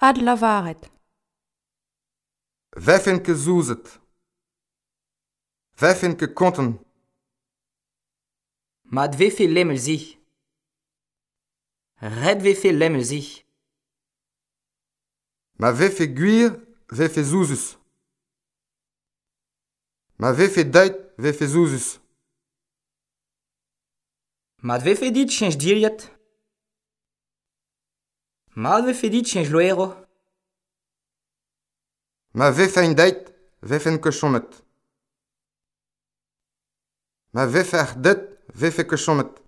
Ad lavaret. Vefen ke zouzet. Vefen ke konten. Mat vefe lemmel zi. Red vefe lemmel zi. Ma vefe guir, vefe zouzus. Ma vefe dait, vefe zouzus. Mat vefe dit chenj diriet. Ma vefe dit chen jloero. Ma vefe ein deit, vefe en kochomet. Ma vefe ar det, vefe kochomet.